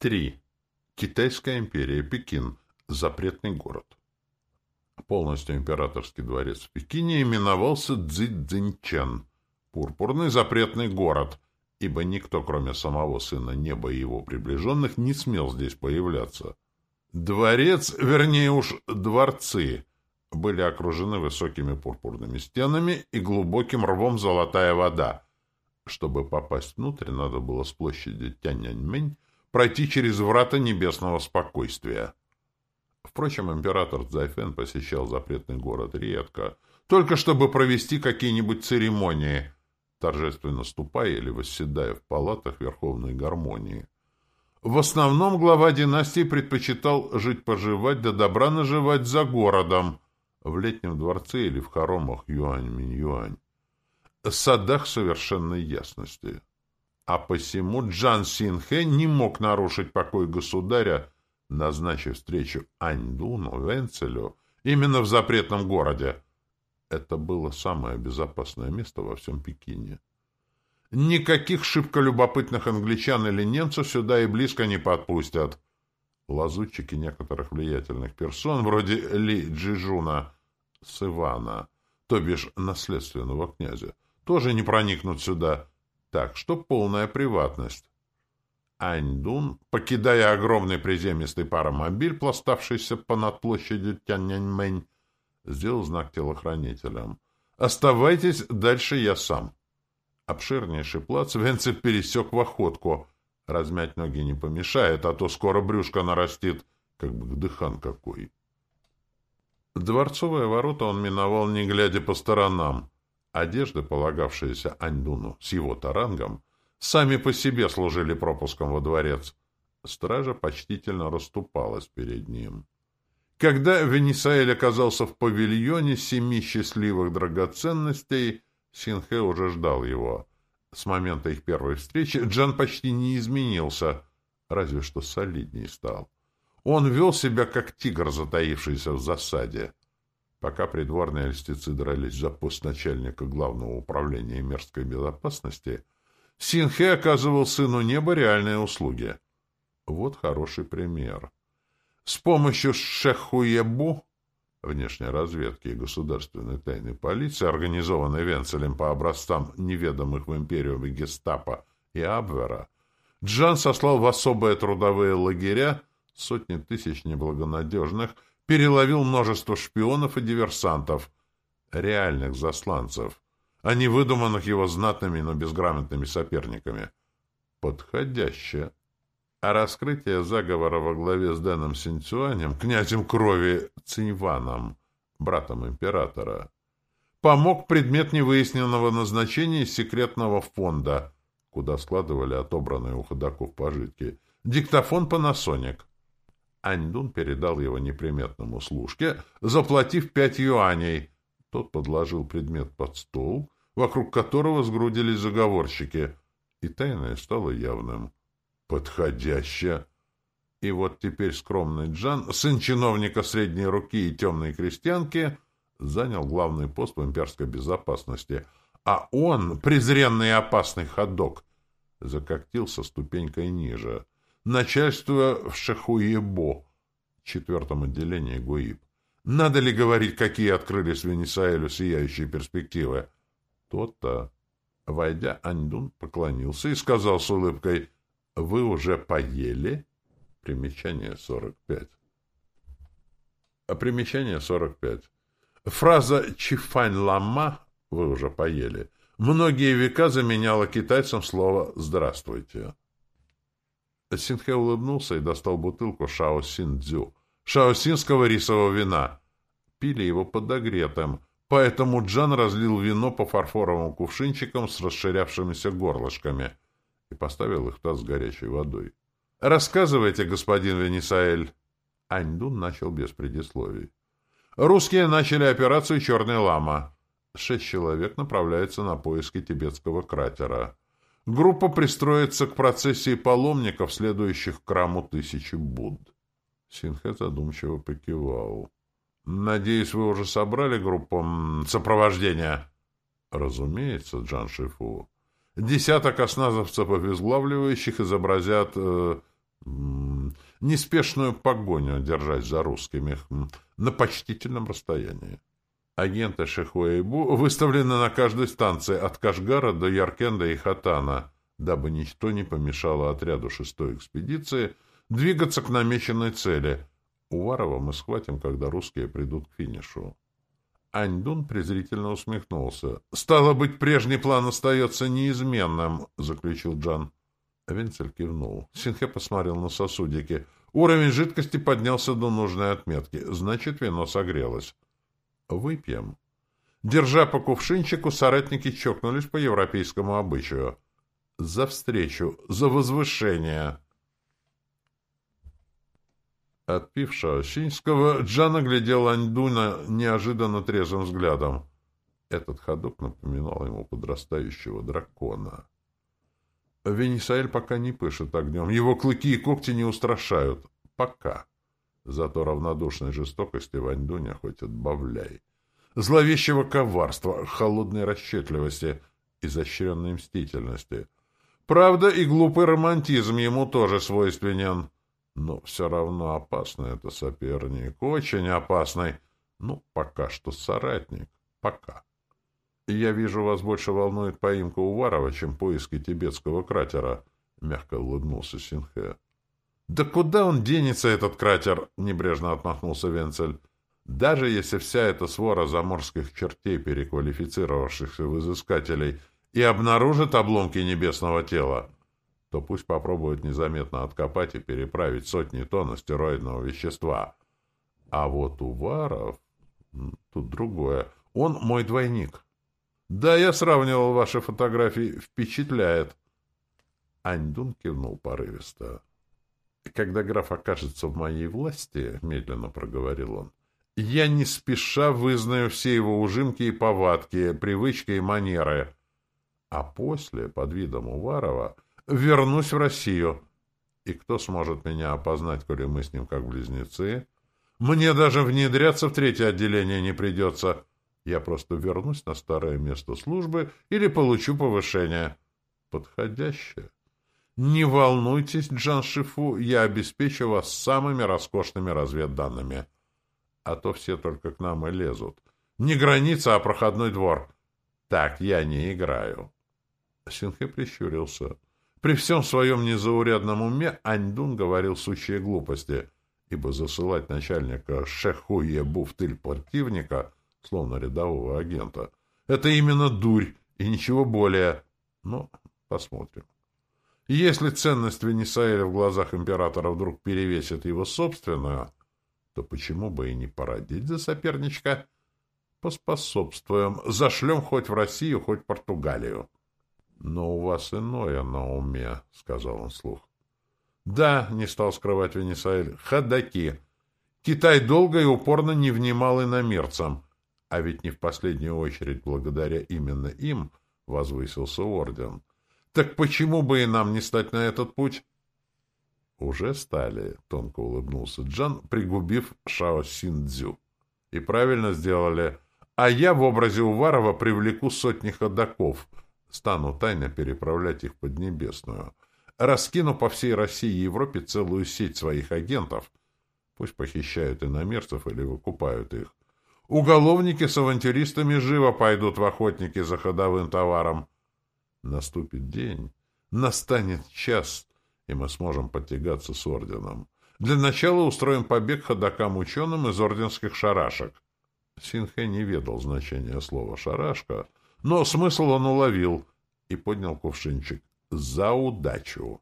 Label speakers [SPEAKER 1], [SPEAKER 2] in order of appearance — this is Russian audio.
[SPEAKER 1] 3. Китайская империя, Пекин. Запретный город. Полностью императорский дворец в Пекине именовался Цзиньчэн, пурпурный запретный город, ибо никто, кроме самого сына неба и его приближенных, не смел здесь появляться. Дворец, вернее уж дворцы, были окружены высокими пурпурными стенами и глубоким рвом золотая вода. Чтобы попасть внутрь, надо было с площади Тяньаньмэнь пройти через врата небесного спокойствия. Впрочем, император Цзайфен посещал запретный город редко, только чтобы провести какие-нибудь церемонии, торжественно ступая или восседая в палатах Верховной Гармонии. В основном глава династии предпочитал жить-поживать да добра наживать за городом, в летнем дворце или в хоромах Юань-Минь-Юань, садах совершенной ясности а посему Джан Синхэ не мог нарушить покой государя, назначив встречу Аньдуну Венцелю именно в запретном городе. Это было самое безопасное место во всем Пекине. Никаких шибко любопытных англичан или немцев сюда и близко не подпустят. Лазутчики некоторых влиятельных персон, вроде Ли Джижуна с Ивана, то бишь наследственного князя, тоже не проникнут сюда — так что полная приватность. Аньдун, покидая огромный приземистый паромобиль, пластавшийся понад площадью Тяньаньмэнь, сделал знак телохранителям. «Оставайтесь, дальше я сам». Обширнейший плац Венцев пересек в охотку. Размять ноги не помешает, а то скоро брюшко нарастит, как бы дыхан какой. Дворцовые ворота он миновал, не глядя по сторонам. Одежды, полагавшиеся Аньдуну с его тарангом, сами по себе служили пропуском во дворец. Стража почтительно расступалась перед ним. Когда Венесаэль оказался в павильоне семи счастливых драгоценностей, Синхэ уже ждал его. С момента их первой встречи Джан почти не изменился, разве что солидней стал. Он вел себя, как тигр, затаившийся в засаде. Пока придворные льстецы дрались за пост начальника главного управления мерзкой безопасности, Синхе оказывал сыну неба реальные услуги. Вот хороший пример. С помощью Шехуебу, внешней разведки и государственной тайной полиции, организованной Венцелем по образцам неведомых в империю гестапо и Абвера, Джан сослал в особые трудовые лагеря сотни тысяч неблагонадежных, переловил множество шпионов и диверсантов, реальных засланцев, а не выдуманных его знатными, но безграмотными соперниками. Подходяще. А раскрытие заговора во главе с Дэном Синцюанем, князем крови Циньваном, братом императора, помог предмет невыясненного назначения секретного фонда, куда складывали отобранные у ходаков пожитки, диктофон «Панасоник». Аньдун передал его неприметному служке, заплатив пять юаней. Тот подложил предмет под стол, вокруг которого сгрудились заговорщики, и тайное стало явным. Подходяще! И вот теперь скромный Джан, сын чиновника средней руки и темной крестьянки, занял главный пост в имперской безопасности, а он, презренный и опасный ходок, закоктился ступенькой ниже — начальствуя в Шахуебо, четвертом отделении ГУИП. Надо ли говорить, какие открылись Венесаэлю сияющие перспективы? Тот-то. Войдя, Аньдун поклонился и сказал с улыбкой, «Вы уже поели?» Примечание 45. А примечание 45. Фраза «Чифань лама» «Вы уже поели» многие века заменяла китайцам слово «Здравствуйте». Синхэ улыбнулся и достал бутылку шаосин-дзю, шаосинского рисового вина. Пили его подогретым, поэтому Джан разлил вино по фарфоровым кувшинчикам с расширявшимися горлышками и поставил их в таз с горячей водой. «Рассказывайте, господин Венесаэль!» Аньдун начал без предисловий. «Русские начали операцию «Черный лама». Шесть человек направляются на поиски тибетского кратера. Группа пристроится к процессии паломников, следующих к храму тысячи Будд. Синхэ задумчиво покивал. «Надеюсь, вы уже собрали группу сопровождения?» «Разумеется, Джан Шифу. Десяток осназовцев обезглавливающих изобразят... Э, неспешную погоню держать за русскими на почтительном расстоянии. Агенты Шихуэйбу выставлены на каждой станции от Кашгара до Яркенда и Хатана, дабы ничто не помешало отряду шестой экспедиции двигаться к намеченной цели. Уварова мы схватим, когда русские придут к финишу. Аньдун презрительно усмехнулся. «Стало быть, прежний план остается неизменным», — заключил Джан. Венцель кивнул. Синхе посмотрел на сосудики. Уровень жидкости поднялся до нужной отметки. Значит, вино согрелось. «Выпьем». Держа по кувшинчику, соратники чокнулись по европейскому обычаю. «За встречу! За возвышение!» Отпившего Щинского, Джан оглядел Аньдуна неожиданно трезвым взглядом. Этот ходок напоминал ему подрастающего дракона. Венесаэль пока не пышет огнем. Его клыки и когти не устрашают. Пока. Зато равнодушной жестокости в Аньдуне хоть отбавляй. Зловещего коварства, холодной расчетливости, изощренной мстительности. Правда, и глупый романтизм ему тоже свойственен. Но все равно опасный это соперник, очень опасный. Ну, пока что соратник. Пока. Я вижу, вас больше волнует поимка Уварова, чем поиски тибетского кратера, — мягко улыбнулся Синхэ. — Да куда он денется, этот кратер? — небрежно отмахнулся Венцель. — Даже если вся эта свора заморских чертей, переквалифицировавшихся в изыскателей, и обнаружит обломки небесного тела, то пусть попробуют незаметно откопать и переправить сотни тонн астероидного вещества. А вот Уваров... Тут другое. Он мой двойник. Да, я сравнивал ваши фотографии. Впечатляет. Аньдун кивнул порывисто. Когда граф окажется в моей власти, медленно проговорил он, я не спеша вызнаю все его ужимки и повадки, привычки и манеры. А после, под видом Уварова, вернусь в Россию. И кто сможет меня опознать, коли мы с ним как близнецы? Мне даже внедряться в третье отделение не придется. Я просто вернусь на старое место службы или получу повышение. Подходящее. Не волнуйтесь, Джан Шифу, я обеспечу вас самыми роскошными разведданными. А то все только к нам и лезут. Не граница, а проходной двор. Так я не играю. Синхэ прищурился. При всем своем незаурядном уме Аньдун говорил сущие глупости, ибо засылать начальника Шехуебу в тыль противника, словно рядового агента, это именно дурь и ничего более. Но посмотрим. Если ценность Венесаэля в глазах императора вдруг перевесит его собственную, то почему бы и не породить за соперничка? Поспособствуем, зашлем хоть в Россию, хоть в Португалию. «Но у вас иное на уме», — сказал он слух. «Да», — не стал скрывать Венесаэль, — «ходаки. Китай долго и упорно не внимал иномерцам, а ведь не в последнюю очередь благодаря именно им возвысился орден. Так почему бы и нам не стать на этот путь?» «Уже стали», — тонко улыбнулся Джан, пригубив Шао Синдзю. «И правильно сделали. А я в образе Уварова привлеку сотни ходаков» Стану тайно переправлять их под Небесную. Раскину по всей России и Европе целую сеть своих агентов. Пусть похищают иномерцев или выкупают их. Уголовники с авантюристами живо пойдут в охотники за ходовым товаром. Наступит день, настанет час, и мы сможем подтягаться с орденом. Для начала устроим побег ходокам-ученым из орденских шарашек. Синхэ не ведал значения слова «шарашка», но смысл он уловил и поднял кувшинчик. «За удачу!»